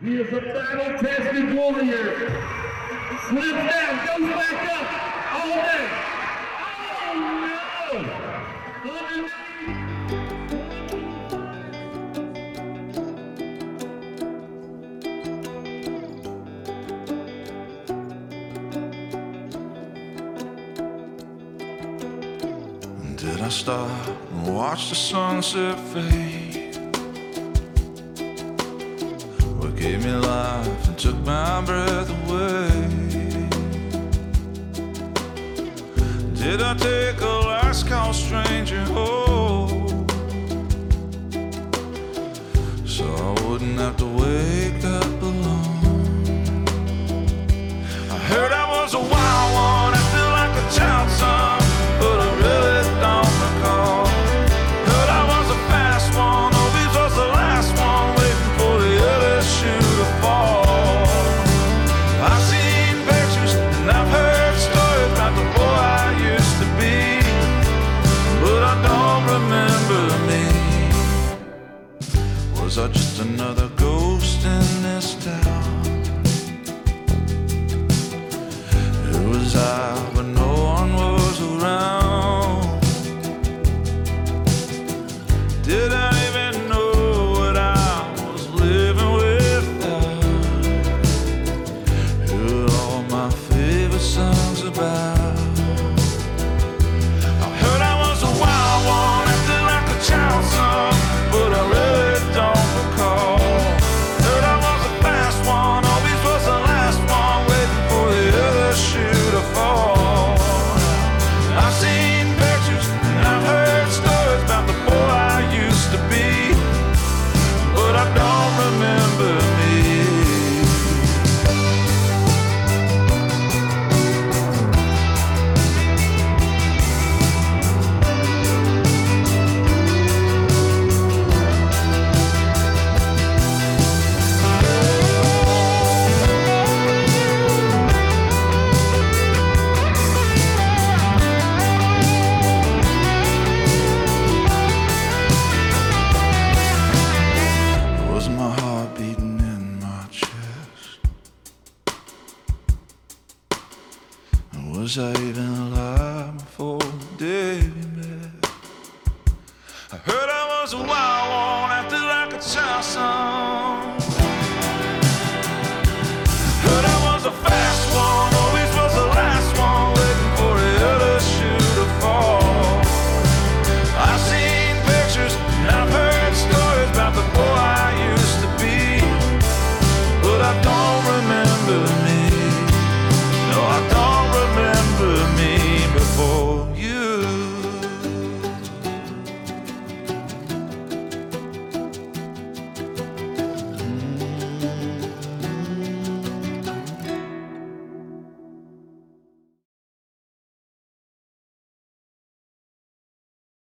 He is a battle-tested warrior. Slips down, goes back up, all day. Oh! Did I stop and watch the sunset fade? gave me life and took my breath away. Did I take a just another ghost in this town. Was I even alive before the we met? I heard I was a wild one, acted like a child song.